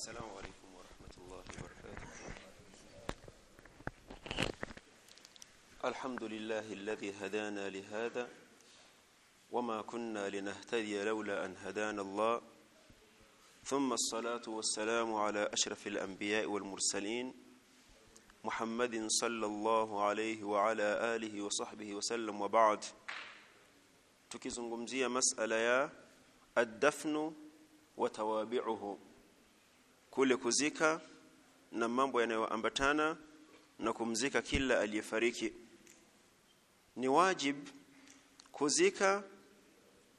السلام عليكم ورحمة الله وبركاته. الحمد لله الذي هدانا لهذا وما كنا لنهتدي لولا أن هدانا الله. ثم الصلاة والسلام على أشرف الأنبياء والمرسلين محمد صلى الله عليه وعلى آله وصحبه وسلم. وبعد tukizungumzia masala ya ad-dafnu wa tawabi'uhu kule kuzika na mambo yanayoambatana na kumzika kila aliyefariki. Ni wajib kuzika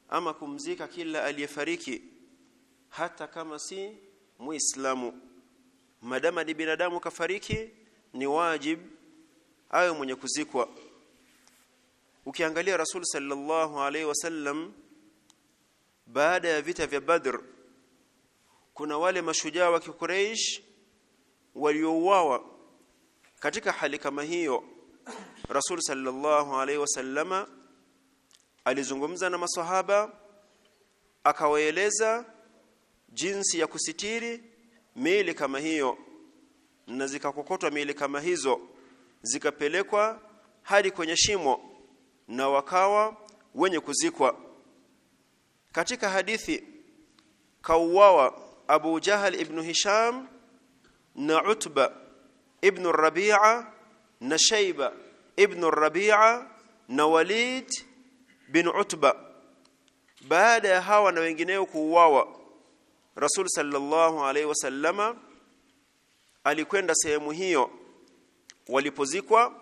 ama kumzika kila aliyefariki hata kama si muislamu. Madama ni binadamu kafariki ni wajib awe mwenye kuzikwa. Ukiangalia rasul sallallahu alaihi wasallam baada ya vita vya badr kuna wale mashujaa wa Quraysh waliouawa katika hali kama hiyo. Rasul sallallahu alaihi wasallama alizungumza na maswahaba akawaeleza jinsi ya kusitiri miili kama hiyo na zikakokotwa miili kama hizo zikapelekwa hadi kwenye shimo na wakawa wenye kuzikwa. Katika hadithi kauawa Abu Jahal ibn Hisham na Utba ibn Rabi'a na Shayba ibn Rabi'a na Walid bin Utba. Baada ya hawa na wengineo kuuawa Rasul sallallahu alaihi wasallama alikwenda sehemu hiyo. Walipozikwa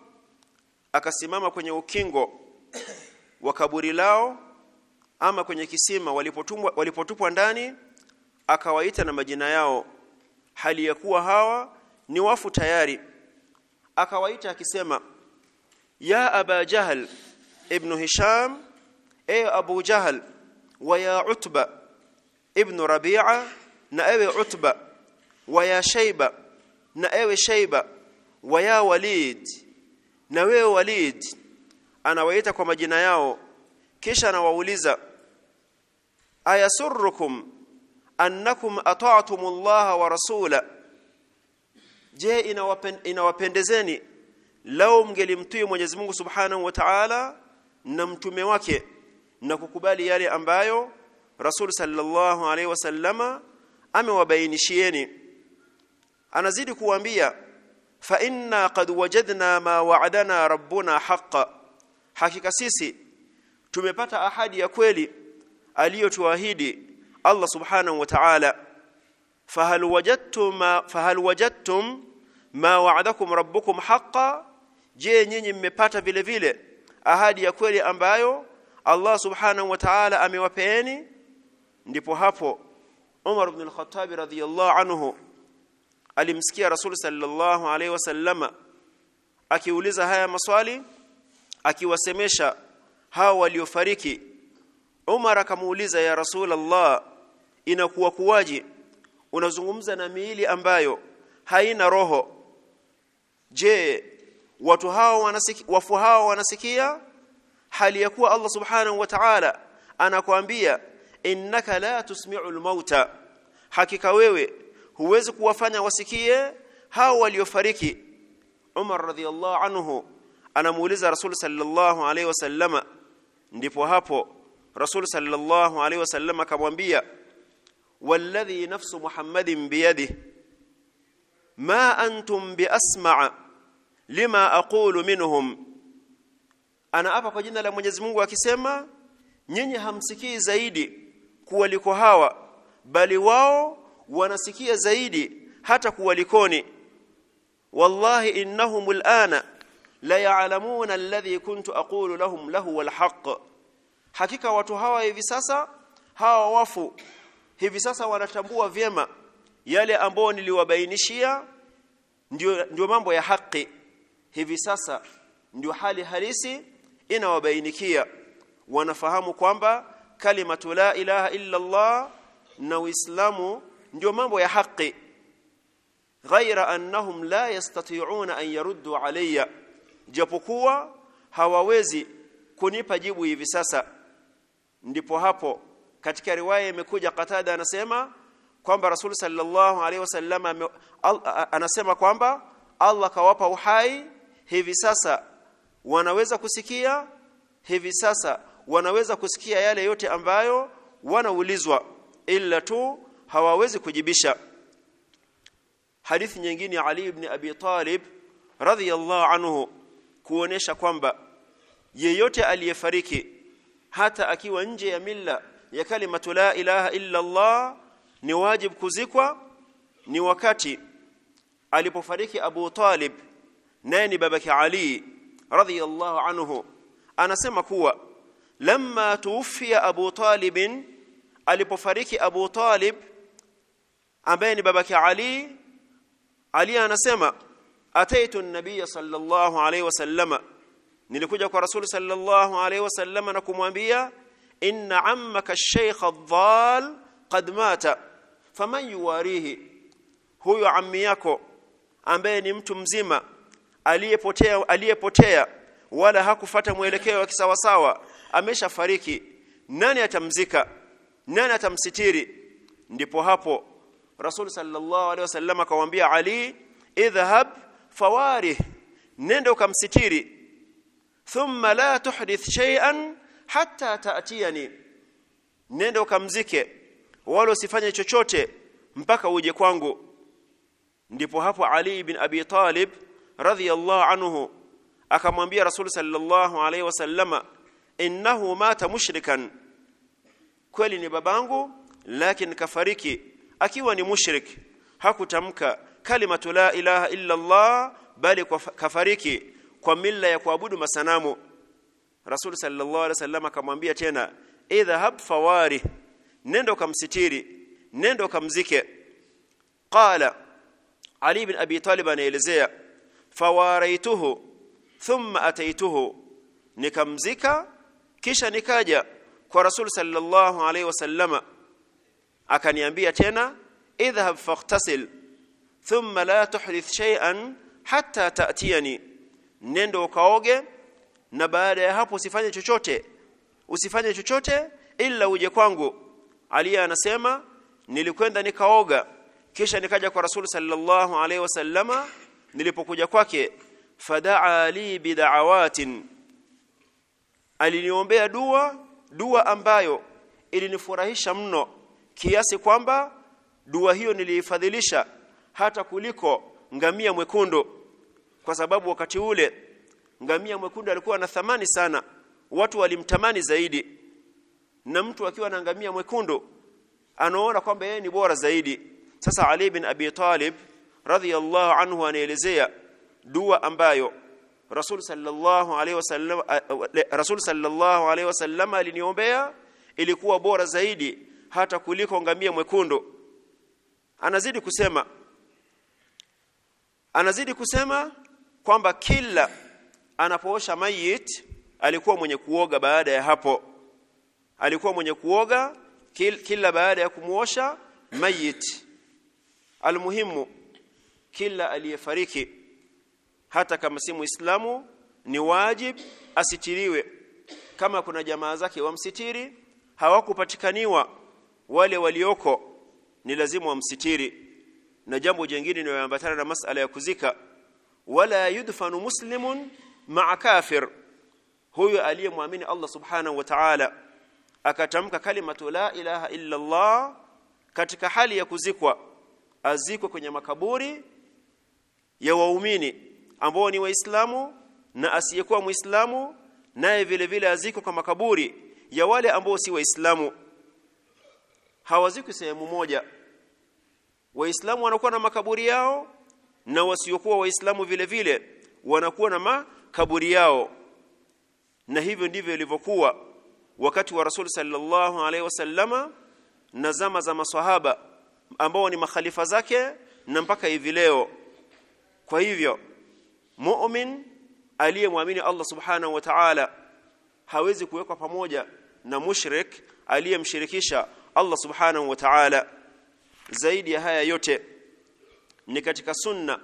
akasimama kwenye ukingo wa kaburi lao ama kwenye kisima. Walipotupwa walipotupwa ndani akawaita na majina yao hali ya kuwa hawa ni wafu tayari. Akawaita akisema ya aba jahl ibn hisham e abu jahl wa ya utba ibn rabi'a na ewe utba wa ya shayba na ewe shayba wa ya walid na wewe walid anawaita kwa majina yao. Kisha anawauliza ayasurrukum annakum ata'tum Allah wa rasula je inawapendezeni? Lao mngelimtii Mwenyezi Mungu Subhanahu wa Ta'ala na mtume wake na kukubali yale ambayo Rasul sallallahu alaihi wasallama amewabainishieni. Anazidi kuambia fa inna qad wajadna ma wa'adana rabbuna haqqan hakika sisi tumepata ahadi ya kweli aliyotuahidi Allah subhanahu wa ta'ala fahal wajadtum ma fahal wajadtum ma wa'adakum rabbukum haqqan je nyinyi mmepata vile vile ahadi ya kweli ambayo Allah subhanahu wa ta'ala amewapeeni? Ndipo hapo Umar ibn al-Khattab radhiyallahu anhu alimsikia Rasul sallallahu alaihi wasallama akiuliza haya maswali akiwasemesha hao waliofariki Umar akamuuliza ya Rasul Allah inakuwa kuwaje? Unazungumza na miili ambayo haina roho. Je watu hao wanasikia wafu hao wanasikia? Hali ya kuwa Allah subhanahu wa ta'ala anakuambia innaka la tusmi'ul mauta. Hakika wewe huwezi kuwafanya wasikie hao waliofariki. Umar radhiyallahu anhu anamuuliza Rasul sallallahu alaihi wasallama ndipo hapo Rasul sallallahu alaihi wasallam akamwambia walladhi nafsu Muhammadin biyadihi ma antum biasma'a lima aqulu minhum. Ana hapa kwa jina la Mwenyezi Mungu akisema nyinyi hamsikii zaidi kuwaliko hawa bali wao wanasikia zaidi hata kuwalikoni. Wallahi innahum alana la ya'lamuna alladhi kuntu aqulu lahum lahu wal haqq hakika watu hawa hivi sasa hawa wafu hivi sasa wanatambua vyema yale ambao niliwabainishia ndio ndio mambo ya haki. Hivi sasa ndio hali halisi inawabainikia. Wanafahamu kwamba kalimatu la ilaha illa Allah na Uislamu ndio mambo ya haki. Ghaira annahum la yastati'una an yaruddu alayya. Japokuwa hawawezi kunipa jibu hivi sasa ndipo hapo katika riwaya imekuja Qatada anasema kwamba Rasul sallallahu alaihi wasallam anasema kwamba Allah kawapa uhai hivi sasa wanaweza kusikia hivi sasa wanaweza kusikia yale yote ambayo wanaulizwa ila tu hawawezi kujibisha. Hadithi nyingine Ali ibn Abi Talib radhiyallahu anhu kuonesha kwamba yeyote aliyefariki hata akiwa nje ya milla ya kalimatu la ilaha illa Allah ni wajib kuzikwa ni wakati alipofariki Abu Talib naye ni babake Ali radhiyallahu anhu. Anasema kuwa lamma tuwfiya Abu Talib alipofariki Abu Talib ambaye ni babake Ali Ali anasema ataitu an-nabiy sallallahu alayhi wasallama nilikuja kwa rasul sallallahu alayhi wasallam na kumwambia inna ammaka ash-shaykh ad-dhal qad mata faman yuwarihi? Huyo ammi yako ambaye ni mtu mzima aliyepotea aliyepotea wala hakufata mwelekeo wa kisawasawa ameshafariki. Nani atamzika? Nani atamsitiri? Ndipo hapo rasul sallallahu alaihi wasallam akamwambia ali idhhab fawarih nenda ukamsitiri thumma la tuhdith shay'an hatta ta'tiyani. Nenda ukamzike wala usifanye chochote mpaka uje kwangu. Ndipo hapo ali ibn abi talib radhiyallahu anhu akamwambia rasul sallallahu alaihi wasallama innahu mata mushrikan. Kweli ni babangu lakini kafariki. Akiwa ni mushrik hakutamka kalimatu la ilaha illa Allah bali kafariki kwa mila ya kuabudu masanamu. Rasul sallallahu alaihi wasallam akamwambia tena idhhab fawari nenda ukamsitiri nenda ukamzike. Qala Ali ibn Abi Talib anaelezea fawaraituhu thumma ataituhu. Nikamzika kisha nikaja kwa Rasul sallallahu alaihi wasallama akaniambia tena idhhab faghtasil thumma la tuhdith shay'an hatta ta'tiyani nendo ukaoge na baada ya hapo usifanye chochote. Usifanye chochote ila uje kwangu. Ali anasema nilikwenda nikaoga. Kisha nikaja kwa Rasul sallallahu alaihi wasallama nilipokuja kwake. Fadaa li bid'awatin aliniombea dua dua ambayo ilinifurahisha mno kiasi kwamba dua hiyo niliifadhilisha hata kuliko ngamia mwekundu kwa sababu wakati ule ngamia mwekundu alikuwa na thamani sana. Watu walimtamani zaidi. Na mtu akiwa na ngamia mwekundu anaona kwamba yeye ni bora zaidi. Sasa Ali bin Abi Talib radhiyallahu anhu anaelezea dua ambayo Rasul sallallahu alaihi wasallam Rasul sallallahu alaihi wasallam aliniombea ilikuwa bora zaidi hata kuliko ngamia mwekundu. Anazidi kusema anazidi kusema kwamba kila anapoosha mayit alikuwa mwenye kuoga baada ya hapo. Alikuwa mwenye kuoga kila baada ya kumuosha mayit. Almuhimu kila aliyefariki hata kama si muislamu ni wajib asitiriwe. Kama kuna jamaa zake wamsitiri hawakupatikaniwa. Wale walioko ni lazima wamsitiri. Na jambo jingine linaloambatana na masala ya kuzika wala yudfanu muslimun ma'a kafir. Huyu aliyemwamini Allah subhanahu wa ta'ala akatamka kalimatu la ilaha illa Allah katika hali ya kuzikwa azikwe kwenye makaburi ya waumini ambao ni waislamu na asiyekuwa muislamu naye vile vile azikwe kwa makaburi ya wale ambao si waislamu. Hawazikwi sehemu moja. Waislamu wanakuwa na makaburi yao na wasiokuwa waislamu vile vile wanakuwa na makaburi yao. Na hivyo ndivyo ilivyokuwa wakati wa rasul sallallahu alaihi wasallama na zama za maswahaba ambao ni makhalifa zake na mpaka hivi leo. Kwa hivyo mu'min aliyemwamini Allah subhanahu wa ta'ala hawezi kuwekwa pamoja na mushrik aliyemshirikisha Allah subhanahu wa ta'ala. Zaidi ya haya yote ni katika sunna.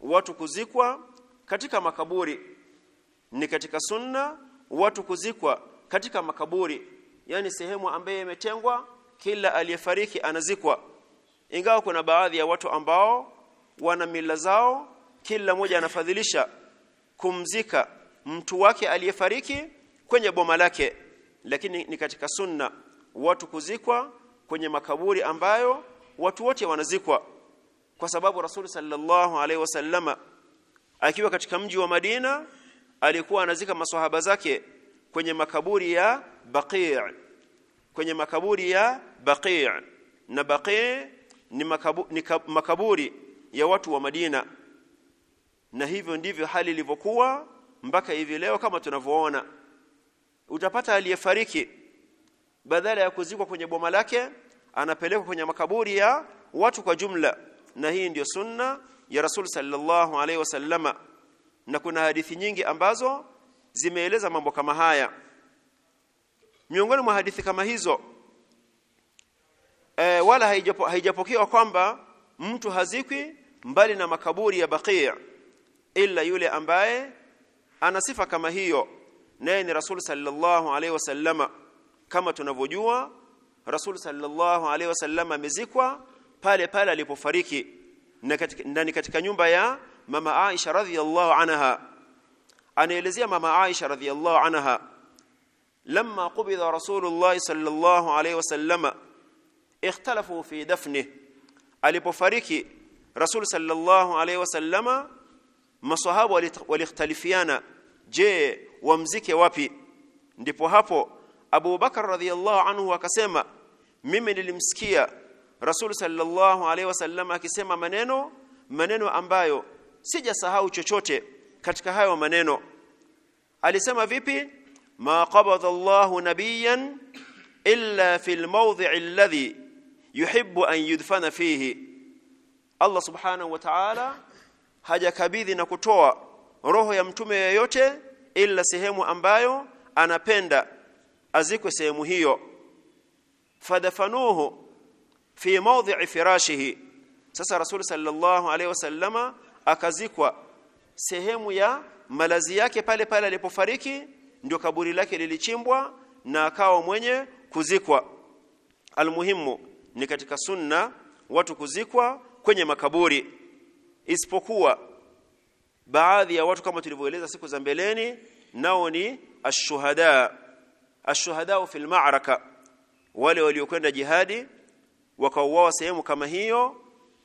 Watu kuzikwa katika makaburi ni katika sunna. Watu kuzikwa katika makaburi yani sehemu ambayo imetengwa kila aliyefariki anazikwa. Ingawa kuna baadhi ya watu ambao wana mila zao kila mmoja anafadhilisha kumzika mtu wake aliyefariki kwenye boma lake. Lakini ni katika sunna watu kuzikwa kwenye makaburi ambayo watu wote wanazikwa kwa sababu Rasul sallallahu alaihi wasallama akiwa katika mji wa Madina alikuwa anazika maswahaba zake kwenye makaburi ya Baqi' kwenye makaburi ya Baqi' na Baqi' ni, makabu, ni makaburi ya watu wa Madina. Na hivyo ndivyo hali ilivyokuwa mpaka hivi leo kama tunavyoona. Utapata aliyefariki badala ya kuzikwa kwenye boma lake anapelekwa kwenye makaburi ya watu kwa jumla na hii ndiyo sunna ya Rasul sallallahu alaihi wasallama na kuna hadithi nyingi ambazo zimeeleza mambo kama haya. Miongoni mwa hadithi kama hizo e, wala haijapokewa kwamba mtu hazikwi mbali na makaburi ya Baqi' ila yule ambaye ana sifa kama hiyo. Naye ni Rasul sallallahu alaihi wasallama kama tunavyojua Rasul sallallahu alaihi wasallama amezikwa pale pale alipofariki ndani katika nyumba ya mama Aisha radhiyallahu anha anaelezea mama Aisha radhiyallahu anha لما قبض رسول الله صلى الله عليه وسلم اختلفوا في دفنه alipofariki rasul sallallahu alaihi wasallama masahaba walikhtalifiana je wamzike wapi ndipo hapo Abu Bakar radhiyallahu anhu akasema mimi nilimsikia rasul sallallahu alaihi wasallam akisema maneno maneno ambayo sijasahau chochote katika hayo maneno. Alisema vipi? Ma qabada Allah nabiyan illa fil mawdhi'i alladhi yuhibbu an yudfana fihi. Allah subhanahu wa ta'ala hajakabidhi na kutoa roho ya mtume yeyote ila sehemu ambayo anapenda azikwe sehemu hiyo. Fadafanuhu fi mawdhi'i firashihi. Sasa rasul sallallahu alaihi wasallama akazikwa sehemu ya malazi yake pale pale alipofariki ndio kaburi lake lilichimbwa na akawa mwenye kuzikwa. Almuhimu ni katika sunna watu kuzikwa kwenye makaburi. Isipokuwa baadhi ya watu kama tulivyoeleza siku za mbeleni nao ni ashuhada. Ashuhada fil ma'raka wale waliokwenda jihadi wakauawa sehemu kama hiyo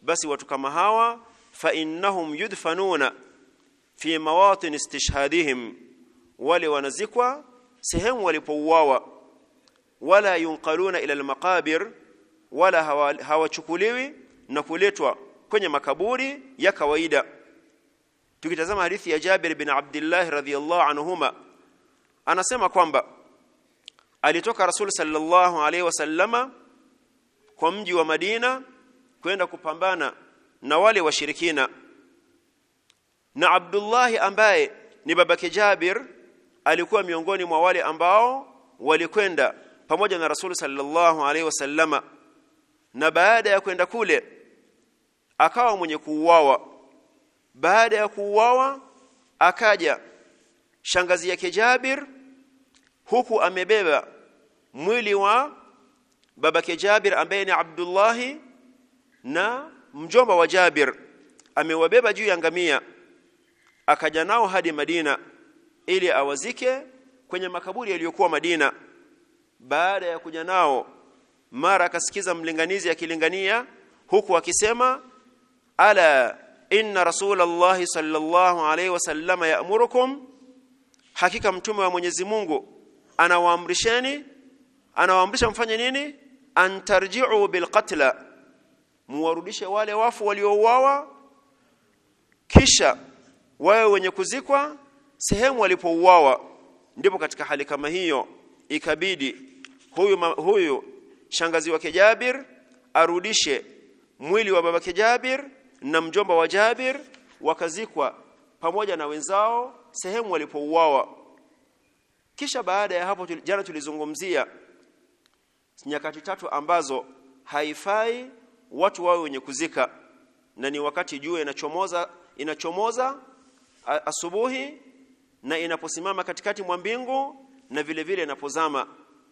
basi watu kama hawa fa innahum yudfanuna fi mawatin istishhadihim wale wanazikwa sehemu walipouawa. Wala yunqaluna ila almaqabir wala hawachukuliwi hawa na kuletwa kwenye makaburi ya kawaida. Tukitazama hadithi ya Jabir bin Abdullah radhiyallahu anhuma anasema kwamba alitoka Rasul sallallahu alaihi wasallama kwa mji wa Madina kwenda kupambana na wale washirikina. Na Abdullah ambaye ni babake Jabir alikuwa miongoni mwa wale ambao walikwenda pamoja na Rasul sallallahu alaihi wasallama. Na baada ya kwenda kule akawa mwenye kuuawa. Baada ya kuuawa akaja shangazi yake Jabir huku amebeba mwili wa babake Jabir ambaye ni Abdullahi na mjomba wa Jabir amewabeba juu ya ngamia akaja nao hadi Madina ili awazike kwenye makaburi yaliyokuwa Madina. Baada ya kuja nao mara akasikiza mlinganizi akilingania huku akisema ala inna rasulullah sallallahu alayhi wasallam ya'murukum hakika mtume wa Mwenyezi Mungu anawaamrisheni anawaamrisha mfanye nini antarji'u bilqatla muwarudishe wale wafu waliouawa kisha wawe wenye kuzikwa sehemu walipouawa. Ndipo katika hali kama hiyo ikabidi huyu huyu shangazi wake Jabir arudishe mwili wa babake Jabir na mjomba wa Jabir wakazikwa pamoja na wenzao sehemu walipouawa. Kisha baada ya hapo jana tulizungumzia nyakati tatu ambazo haifai watu wawe wenye kuzika na ni wakati jua inachomoza inachomoza asubuhi na inaposimama katikati mwa mbingu na vile vile inapozama.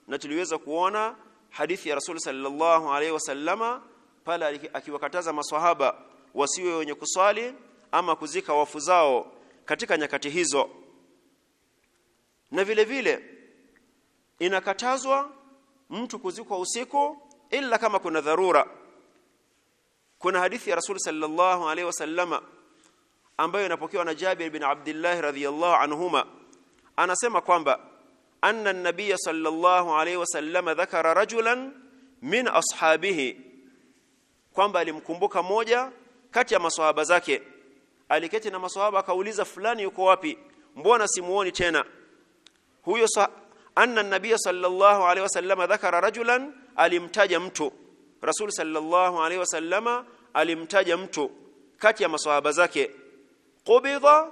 Na tuliweza kuona hadithi ya Rasul sallallahu alaihi wasallama pale akiwakataza maswahaba wasiwe wenye kuswali ama kuzika wafu zao katika nyakati hizo. Na vile vile inakatazwa mtu kuzikwa usiku ila kama kuna dharura. Kuna hadithi ya rasul sallallahu alaihi wasallama ambayo inapokewa na Jabir bin Abdullah radhiyallahu anhuma anasema kwamba anna an-nabiy sallallahu alaihi wasallama dhakara rajulan min ashabihi kwamba alimkumbuka moja kati ya maswahaba zake. Aliketi na maswahaba akauliza fulani yuko wapi? Mbona simuoni tena? Huyo anna an-nabiy sallallahu alaihi wasallama dhakara rajulan alimtaja mtu. Rasul sallallahu alaihi wasallama alimtaja mtu kati ya maswahaba zake. Qubida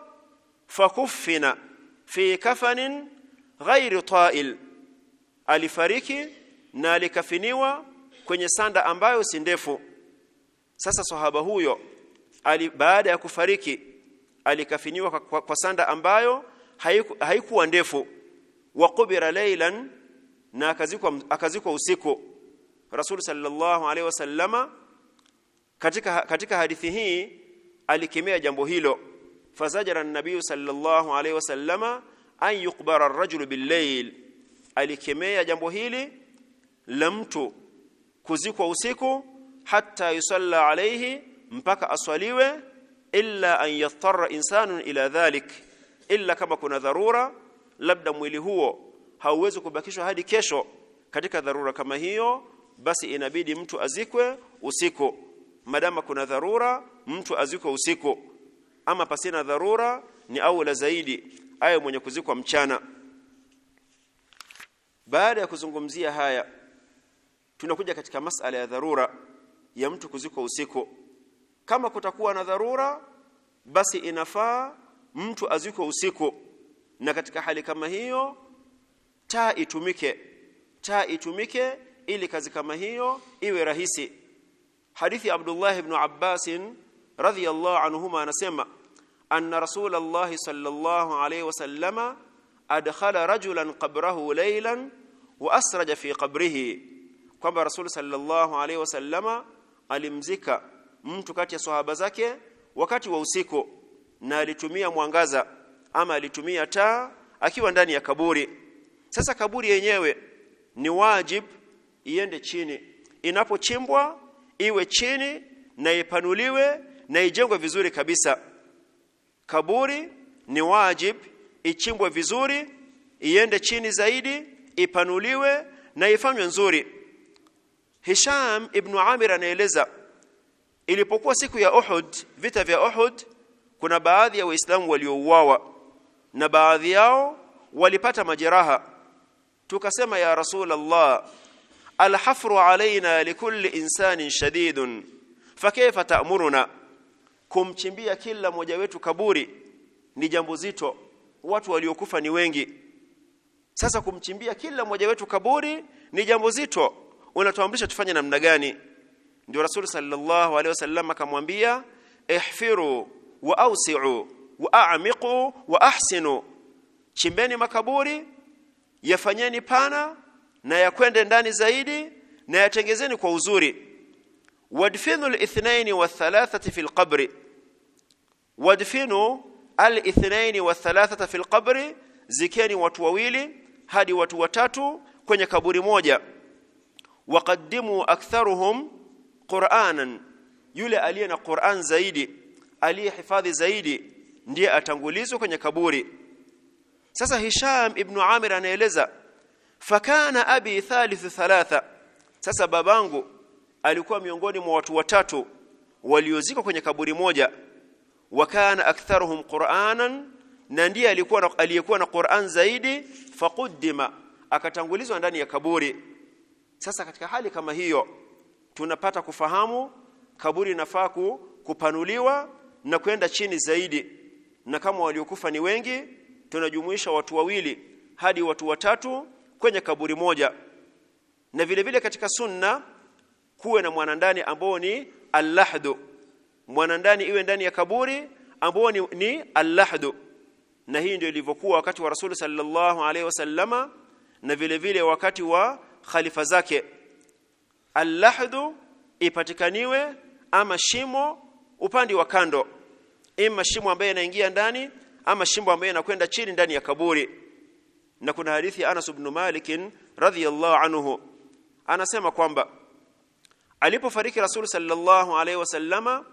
fakuffina fi kafanin ghairi ta'il. Alifariki na alikafiniwa kwenye sanda ambayo si ndefu. Sasa sahaba huyo ali, baada ya kufariki alikafiniwa kwa, kwa, kwa sanda ambayo haiku, haikuwa ndefu wa qubira laylan na akazikwa akazikwa usiku. Rasul sallallahu alaihi wasallama katika katika hadithi hii alikemea jambo hilo. Fazajara an-nabiy sallallahu alaihi wasallama an yuqbara ar-rajulu bil-layl. Alikemea jambo hili la mtu kuzikwa usiku hatta yusalla alayhi mpaka aswaliwe illa an yattara insanun ila dhalik illa kama kuna dharura labda mwili huo hauwezi kubakishwa hadi kesho katika dharura kama hiyo basi inabidi mtu azikwe usiku. Madama kuna dharura mtu azikwe usiku. Ama pasina dharura ni aula zaidi ayo mwenye kuzikwa mchana. Baada ya kuzungumzia haya tunakuja katika masala ya dharura ya mtu kuzikwa usiku. Kama kutakuwa na dharura basi inafaa mtu azikwe usiku na katika hali kama hiyo taa itumike taa itumike ili kazi kama hiyo iwe rahisi. Hadithi Abdullah ibn Abbas radhiyallahu anhuma anasema anna rasulullah sallallahu alayhi wasallama adkhala rajulan qabrahu laylan wa asraja fi qabrihi. Kwamba rasul sallallahu alayhi wasallama alimzika mtu kati ya sahaba zake wakati wa usiku na alitumia mwangaza ama alitumia taa akiwa ndani ya kaburi. Sasa kaburi yenyewe ni wajib iende chini. Inapochimbwa iwe chini na ipanuliwe na ijengwe vizuri kabisa. Kaburi ni wajib ichimbwe vizuri iende chini zaidi ipanuliwe na ifanywe nzuri. Hisham ibn Amir anaeleza ilipokuwa siku ya Uhud vita vya Uhud kuna baadhi ya waislamu waliouawa na baadhi yao walipata majeraha. Tukasema ya rasul rasulullah alhafru alaina likulli insanin shadidun fakaifa ta'muruna? Kumchimbia kila mmoja wetu kaburi ni jambo zito watu waliokufa ni wengi. Sasa kumchimbia kila mmoja wetu kaburi ni jambo zito unatuamrisha tufanye namna gani? Ndio rasul sallallahu alaihi wasallam akamwambia ihfiru wa awsi'u wa wa ahsinu. Chimbeni makaburi yafanyeni pana na yakwende ndani zaidi na yatengezeni kwa uzuri. Wadfinu al-ithnaini wath-thalathati fi al-qabri wadfinu al-ithnaini wath-thalathati fi al-qabri zikeni watu wawili hadi watu watatu kwenye kaburi moja. Waqaddimu aktharuhum qur'anan. Yule aliye na Qur'an zaidi aliyehifadhi zaidi ndiye atangulizwa kwenye kaburi. Sasa Hisham ibn Amir anaeleza fakana abi thalithu thalatha. Sasa babangu alikuwa miongoni mwa watu watatu waliozikwa kwenye kaburi moja. Wakana aktharuhum qur'anan na ndiye alikuwa aliyekuwa na Qur'an zaidi faquddima akatangulizwa ndani ya kaburi. Sasa katika hali kama hiyo tunapata kufahamu kaburi inafaa kupanuliwa na kwenda chini zaidi na kama waliokufa ni wengi tunajumuisha watu wawili hadi watu watatu kwenye kaburi moja. Na vile vile katika sunna kuwe na mwanandani ambao ni allahdu mwanandani iwe ndani ya kaburi ambao ni, ni allahdu na hii ndio ilivyokuwa wakati wa rasul sallallahu alaihi wasallama na vile vile wakati wa khalifa zake. Allahdu ipatikaniwe ama shimo upande wa kando ima shimo ambaye yanaingia ndani ama shimo ambaye anakwenda chini ndani ya kaburi. Na kuna hadithi ya Anas ibn Malik radhiyallahu anhu. Anasema kwamba alipofariki Rasul sallallahu alaihi wasallama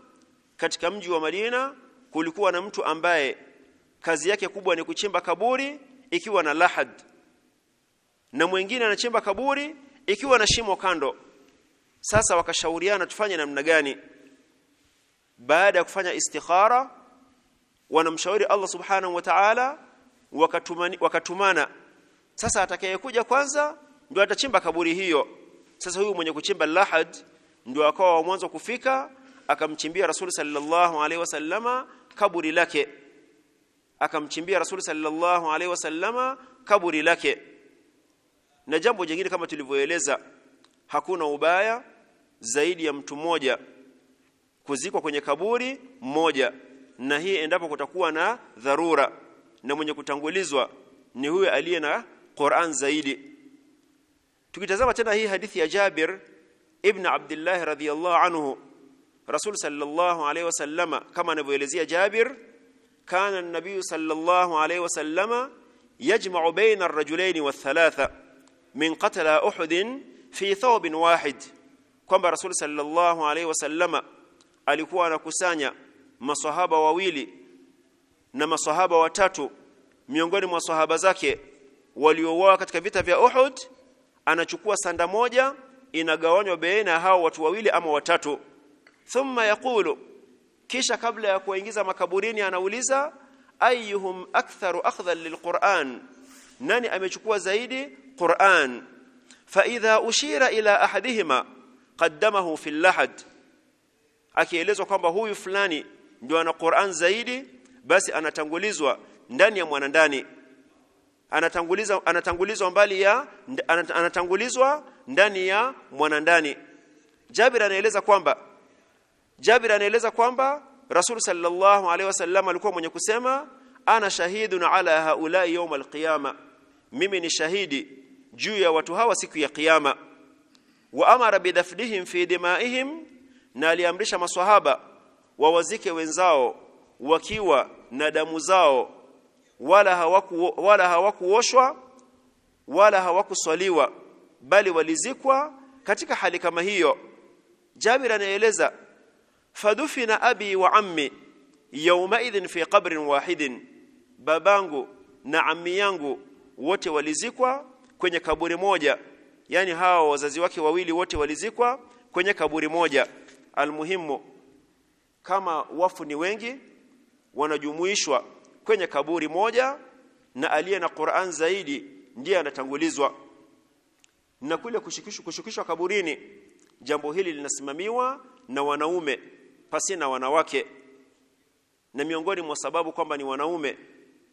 katika mji wa Madina kulikuwa na mtu ambaye kazi yake kubwa ni kuchimba kaburi ikiwa na lahad. Na mwingine anachimba kaburi ikiwa na shimo kando. Sasa wakashauriana tufanye namna gani baada ya kufanya istikhara wanamshauri Allah subhanahu wa ta'ala wakatumana. Sasa atakayekuja kwanza ndio atachimba kaburi hiyo. Sasa huyu mwenye kuchimba lahad ndio akawa wa mwanzo kufika akamchimbia rasul sallallahu alaihi wasallama kaburi lake. Akamchimbia rasul sallallahu alaihi wasallama kaburi lake. Na jambo jingine kama tulivyoeleza hakuna ubaya zaidi ya mtu mmoja kuzikwa kwenye kaburi moja na hii endapo kutakuwa na dharura na mwenye kutangulizwa ni huyo aliye na Qur'an zaidi. Tukitazama tena hii hadithi ya Jabir ibn Abdullah radhiyallahu anhu Rasul sallallahu alayhi wasallama kama anavyoelezea Jabir kana an-nabiy sallallahu alayhi wasallama yajma'u bayna ar-rajulayn wath-thalatha min qatla Uhud fi thawb wahid kwamba Rasul sallallahu alayhi wasallama alikuwa anakusanya maswahaba wawili na maswahaba watatu. Miongoni mwa sahaba zake waliouawa katika vita vya Uhud anachukua sanda moja inagawanywa baina hao watu wawili ama watatu. Thumma yaqulu kisha kabla ya kuingiza makaburini anauliza ayyuhum aktharu akhdhan lilquran? Nani amechukua zaidi? Qur'an. Fa idha ushira ila ahadihima qaddamahu fil lahad akielezwa kwamba huyu fulani ndio ana Qur'an zaidi basi anatangulizwa ndani ya mwanandani. Anatanguliza anatangulizwa mbali ya anatangulizwa ndani ya mwanandani. Jabir anaeleza kwamba Jabir anaeleza kwamba Rasul sallallahu alaihi wasallam alikuwa mwenye kusema ana shahidun ala haula yawm alqiyama. Mimi ni shahidi juu ya watu hawa siku ya kiyama. Wa amara bidafdihim fi dimaihim na aliamrisha maswahaba wawazike wenzao wakiwa na damu zao wala hawaku wala hawakuoshwa wala hawakuswaliwa bali walizikwa katika hali kama hiyo. Jabir anaeleza fadufina abi wa ammi yaumaidhin fi qabrin wahidin babangu na ammi yangu wote walizikwa kwenye kaburi moja. Yani hawa wazazi wake wawili wote walizikwa kwenye kaburi moja almuhimu. Kama wafu ni wengi wanajumuishwa kwenye kaburi moja na aliye na Qur'an zaidi ndiye anatangulizwa. Na kule kushikishwa kushikishwa kaburini jambo hili linasimamiwa na wanaume pasi na wanawake. Na miongoni mwa sababu kwamba ni wanaume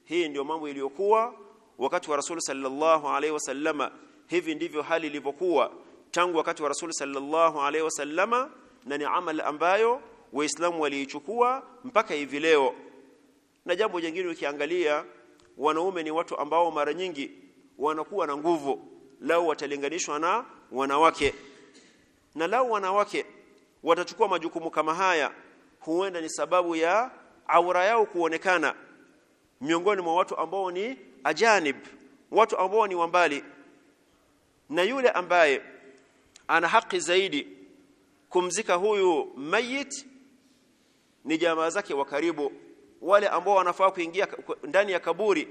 hii ndio mambo iliyokuwa wakati wa Rasul sallallahu alaihi wasallama. Hivi ndivyo hali ilivyokuwa tangu wakati wa Rasul sallallahu alaihi wasallama na ni amal ambayo waislamu waliichukua mpaka hivi leo. Na jambo jingine ukiangalia wanaume ni watu ambao mara nyingi wanakuwa na nguvu lao watalinganishwa na wanawake. Na lao wanawake watachukua majukumu kama haya huenda ni sababu ya aura yao kuonekana. Miongoni mwa watu ambao ni ajanib watu ambao ni wambali na yule ambaye ana haki zaidi kumzika huyu mayit ni jamaa zake wa karibu. Wale ambao wanafaa kuingia ndani ya kaburi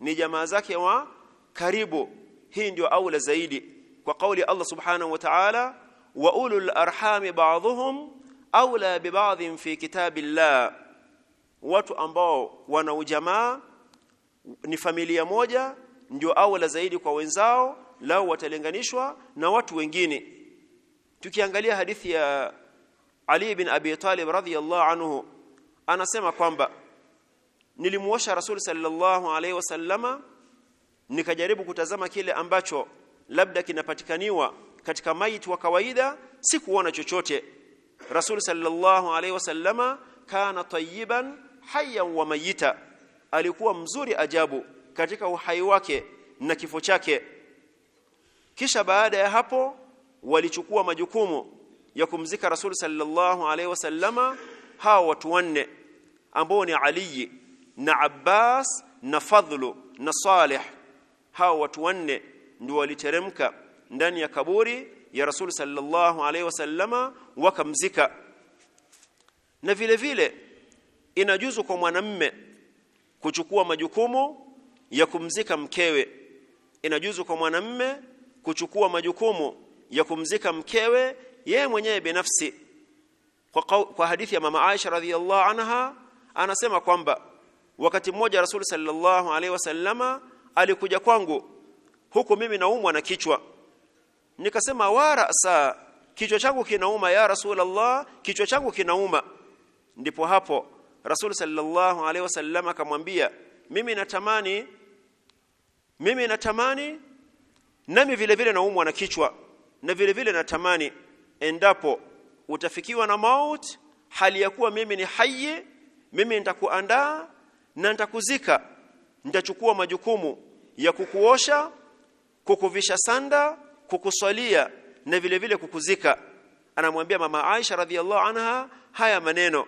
ni jamaa zake wa karibu. Hii ndio aula zaidi. Kwa kauli Allah subhanahu wa ta'ala wa ulul arhami ba'dhum aula bi ba'dhin fi kitabillah. Watu ambao wana ujamaa ni familia moja ndio aula zaidi kwa wenzao lao watalinganishwa na watu wengine tukiangalia hadithi ya Ali bin Abi Talib radhiyallahu anhu anasema kwamba nilimuosha Rasul sallallahu alaihi wasallama nikajaribu kutazama kile ambacho labda kinapatikaniwa katika maiti wa kawaida sikuona chochote. Rasul sallallahu alaihi wasallama kana tayyiban hayyan wa mayita alikuwa mzuri ajabu katika uhai wake na kifo chake. Kisha baada ya hapo walichukua majukumu ya kumzika Rasul sallallahu alaihi wasallama hao watu wanne ambao ni Ali na Abbas na Fadlu na Salih. Hao watu wanne ndio waliteremka ndani ya kaburi ya Rasul sallallahu alaihi wasallama wakamzika. Na vile vile inajuzu kwa mwanamme kuchukua majukumu ya kumzika mkewe. Inajuzu kwa mwanamme kuchukua majukumu ya kumzika mkewe yeye mwenyewe binafsi. Kwa, kwa hadithi ya mama Aisha radhiallahu anha anasema kwamba wakati mmoja Rasul sallallahu alaihi wasallama alikuja kwangu huku mimi naumwa na kichwa. Nikasema wara saa kichwa changu kinauma ya Rasulullah kichwa changu kinauma. Ndipo hapo Rasul sallallahu alaihi wasallam akamwambia mimi natamani mimi natamani nami vile vile naumwa na kichwa na vile vile natamani endapo utafikiwa na maut hali ya kuwa mimi ni hai mimi nitakuandaa na nitakuzika nitachukua majukumu ya kukuosha kukuvisha sanda kukuswalia na vile vile kukuzika. Anamwambia mama Aisha radhiallahu anha haya maneno.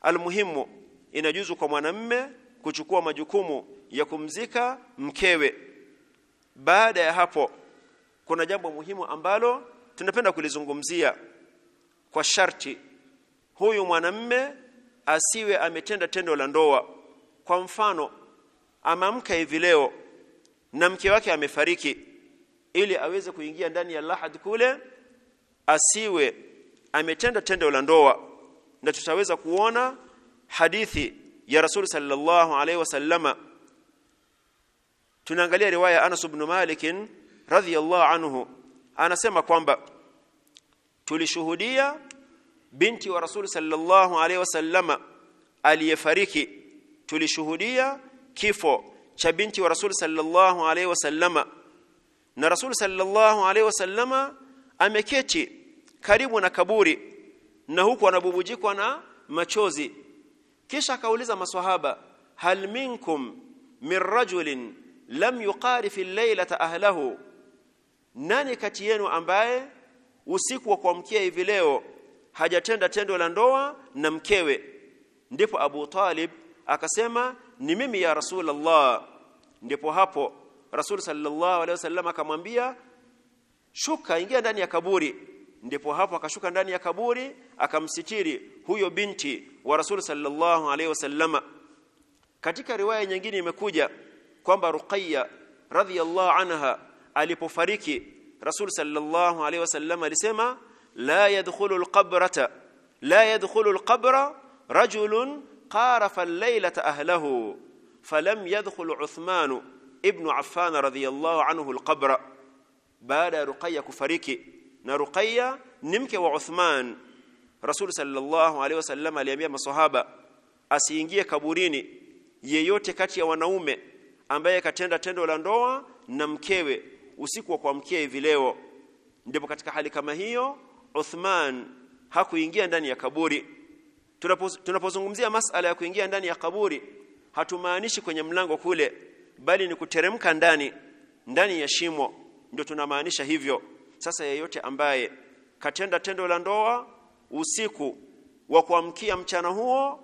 Almuhimu inajuzu kwa mwanamme kuchukua majukumu ya kumzika mkewe. Baada ya hapo kuna jambo muhimu ambalo tunapenda kulizungumzia kwa sharti. Huyu mwanamme asiwe ametenda tendo la ndoa. Kwa mfano amamka hivi leo na mke wake amefariki ili aweze kuingia ndani ya lahad kule asiwe ametenda tendo la ndoa. Na tutaweza kuona hadithi ya Rasul sallallahu alaihi wasallama. Tunaangalia riwaya Anas ibn Malik radhiyallahu anhu anasema kwamba tulishuhudia binti wa Rasul sallallahu alaihi wasallama aliyefariki. Tulishuhudia kifo cha binti wa Rasul sallallahu alaihi wasallama. Na Rasul sallallahu alaihi wasallama ameketi karibu na kaburi na huku anabubujikwa na machozi. Kisha akauliza maswahaba hal minkum min rajulin lam yuqarif al-laylata ahlahu nani kati yenu ambaye usiku wa kuamkia hivi leo hajatenda tendo la ndoa na mkewe? Ndipo Abu Talib akasema ni mimi ya Rasulullah. Ndipo hapo Rasul sallallahu alaihi wasallam akamwambia shuka ingia ndani ya kaburi. Ndipo hapo akashuka ndani ya kaburi akamsitiri huyo binti wa Rasul sallallahu alaihi wasallama katika riwaya nyingine imekuja kwamba Ruqayya radhiyallahu anha alipofariki Rasul sallallahu alaihi wasallam alisema la yadkhulu alqabrata la yadkhulu alqabra rajulun qarafa al-laylata ahlahu falam yadkhul Uthman ibn Affan radhiyallahu anhu alqabra. Baada ya Ruqayya kufariki na Ruqayya ni mke wa Uthman Rasul sallallahu alaihi wasallam aliambia maswahaba asiingie kaburini yeyote kati ya wanaume ambaye katenda tendo la ndoa na mkewe usiku wa kuamkia hivi leo ndipo katika hali kama hiyo Uthman hakuingia ndani ya kaburi. Tunapozungumzia masala ya kuingia ndani ya kaburi hatumaanishi kwenye mlango kule bali ni kuteremka ndani ndani ya shimo. Ndio tunamaanisha hivyo. Sasa yeyote ambaye katenda tendo la ndoa usiku wa kuamkia mchana huo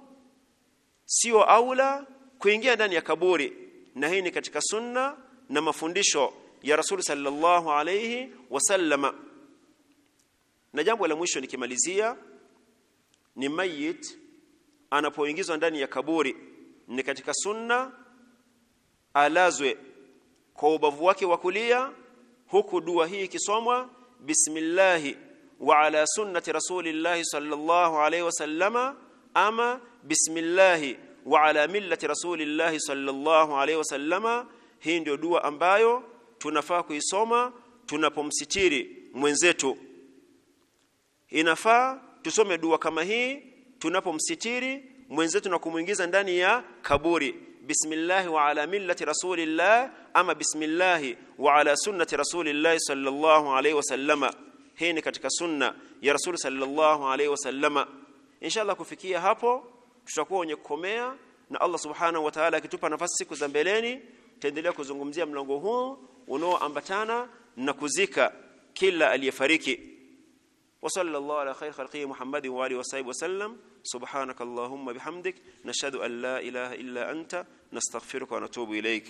sio aula kuingia ndani ya kaburi. Na hii ni katika sunna na mafundisho ya Rasul sallallahu alayhi wasallama. Na jambo la mwisho nikimalizia ni mayit anapoingizwa ndani ya kaburi ni katika sunna alazwe kwa ubavu wake wa kulia huku dua hii ikisomwa bismillahi wa ala sunnati rasulillahi sallallahu alayhi wasallama ama bismillahi wa ala millati rasulillahi sallallahu alayhi wasallama hii ndio dua ambayo tunafaa kuisoma tunapomsitiri mwenzetu. Inafaa tusome dua kama hii tunapomsitiri mwenzetu na kumuingiza ndani ya kaburi. Bismillah wa ala millati rasulillah ama bismillah wa ala sunnati rasulillah sallallahu alayhi wasallama hii ni katika sunna ya rasul sallallahu alayhi wasallama inshallah kufikia hapo tutakuwa wenye kukomea na Allah subhanahu wa ta'ala akitupa nafasi siku za mbeleni. Tutaendelea kuzungumzia mlango huu unaoambatana na kuzika kila aliyefariki. وصلى الله على خير خلقه محمد وآله وصحبه وسلم سبحانك اللهم بحمدك نشهد أن لا إله إلا أنت نستغفرك ونتوب إليك